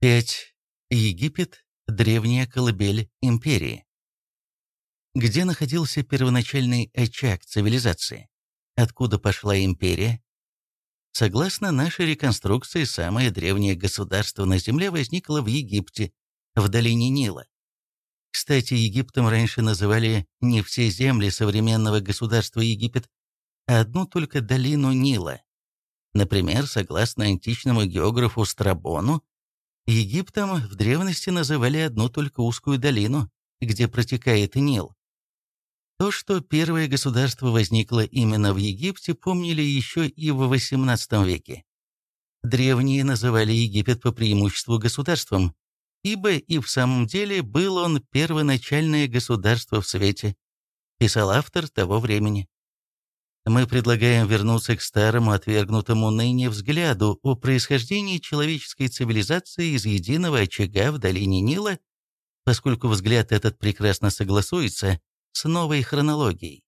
5. Египет – древняя колыбель империи. Где находился первоначальный очаг цивилизации? Откуда пошла империя? Согласно нашей реконструкции, самое древнее государство на Земле возникло в Египте, в долине Нила. Кстати, Египтом раньше называли не все земли современного государства Египет, а одну только долину Нила. Например, согласно античному географу Страбону, Египтом в древности называли одну только узкую долину, где протекает Нил. То, что первое государство возникло именно в Египте, помнили еще и в XVIII веке. Древние называли Египет по преимуществу государством, ибо и в самом деле был он первоначальное государство в свете, писал автор того времени мы предлагаем вернуться к старому отвергнутому ныне взгляду о происхождении человеческой цивилизации из единого очага в долине Нила, поскольку взгляд этот прекрасно согласуется с новой хронологией.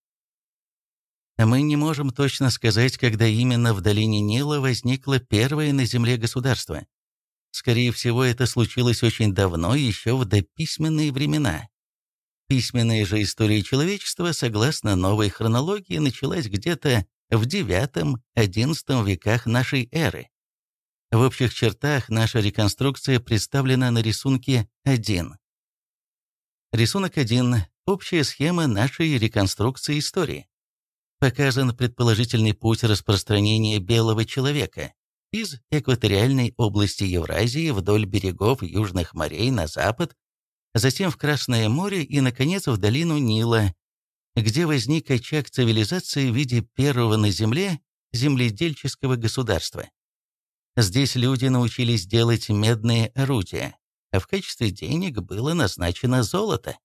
Мы не можем точно сказать, когда именно в долине Нила возникло первое на Земле государство. Скорее всего, это случилось очень давно, еще в дописьменные времена. Письменная же история человечества, согласно новой хронологии, началась где-то в IX-XI веках нашей эры. В общих чертах наша реконструкция представлена на рисунке 1. Рисунок 1. Общая схема нашей реконструкции истории. Показан предположительный путь распространения белого человека из экваториальной области Евразии вдоль берегов южных морей на запад затем в Красное море и, наконец, в долину Нила, где возник очаг цивилизации в виде первого на Земле земледельческого государства. Здесь люди научились делать медные орудия, а в качестве денег было назначено золото.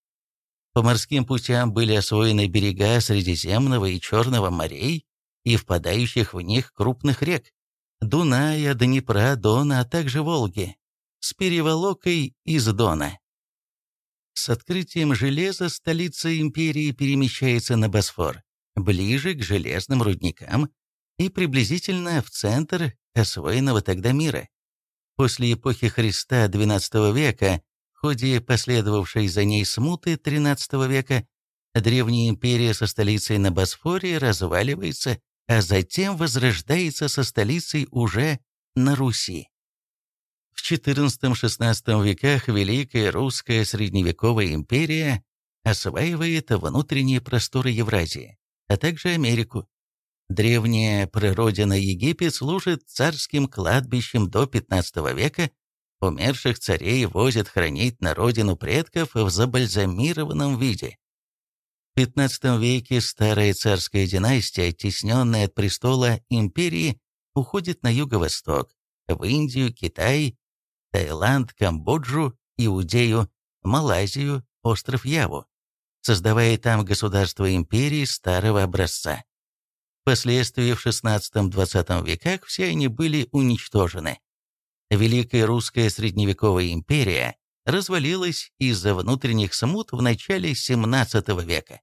По морским путям были освоены берега Средиземного и Черного морей и впадающих в них крупных рек – Дуная, Днепра, Дона, а также Волги, с переволокой из Дона. С открытием железа столица империи перемещается на Босфор, ближе к железным рудникам и приблизительно в центр освоенного тогда мира. После эпохи Христа XII века, в ходе последовавшей за ней смуты XIII века, древняя империя со столицей на Босфоре разваливается, а затем возрождается со столицей уже на Руси. В XIV-XVI веках Великая Русская Средневековая империя осваивает внутренние просторы Евразии, а также Америку. Древняя прародина Египет служит царским кладбищем до XV века, умерших царей возят хранить на родину предков в забальзамированном виде. В XV веке старая царская династия, оттесненная от престола империи, уходит на юго-восток, в Индию, Китай Таиланд, Камбоджу, Иудею, Малайзию, остров Яву, создавая там государство империи старого образца. Впоследствии в XVI-XX веках все они были уничтожены. Великая русская средневековая империя развалилась из-за внутренних смут в начале XVII века.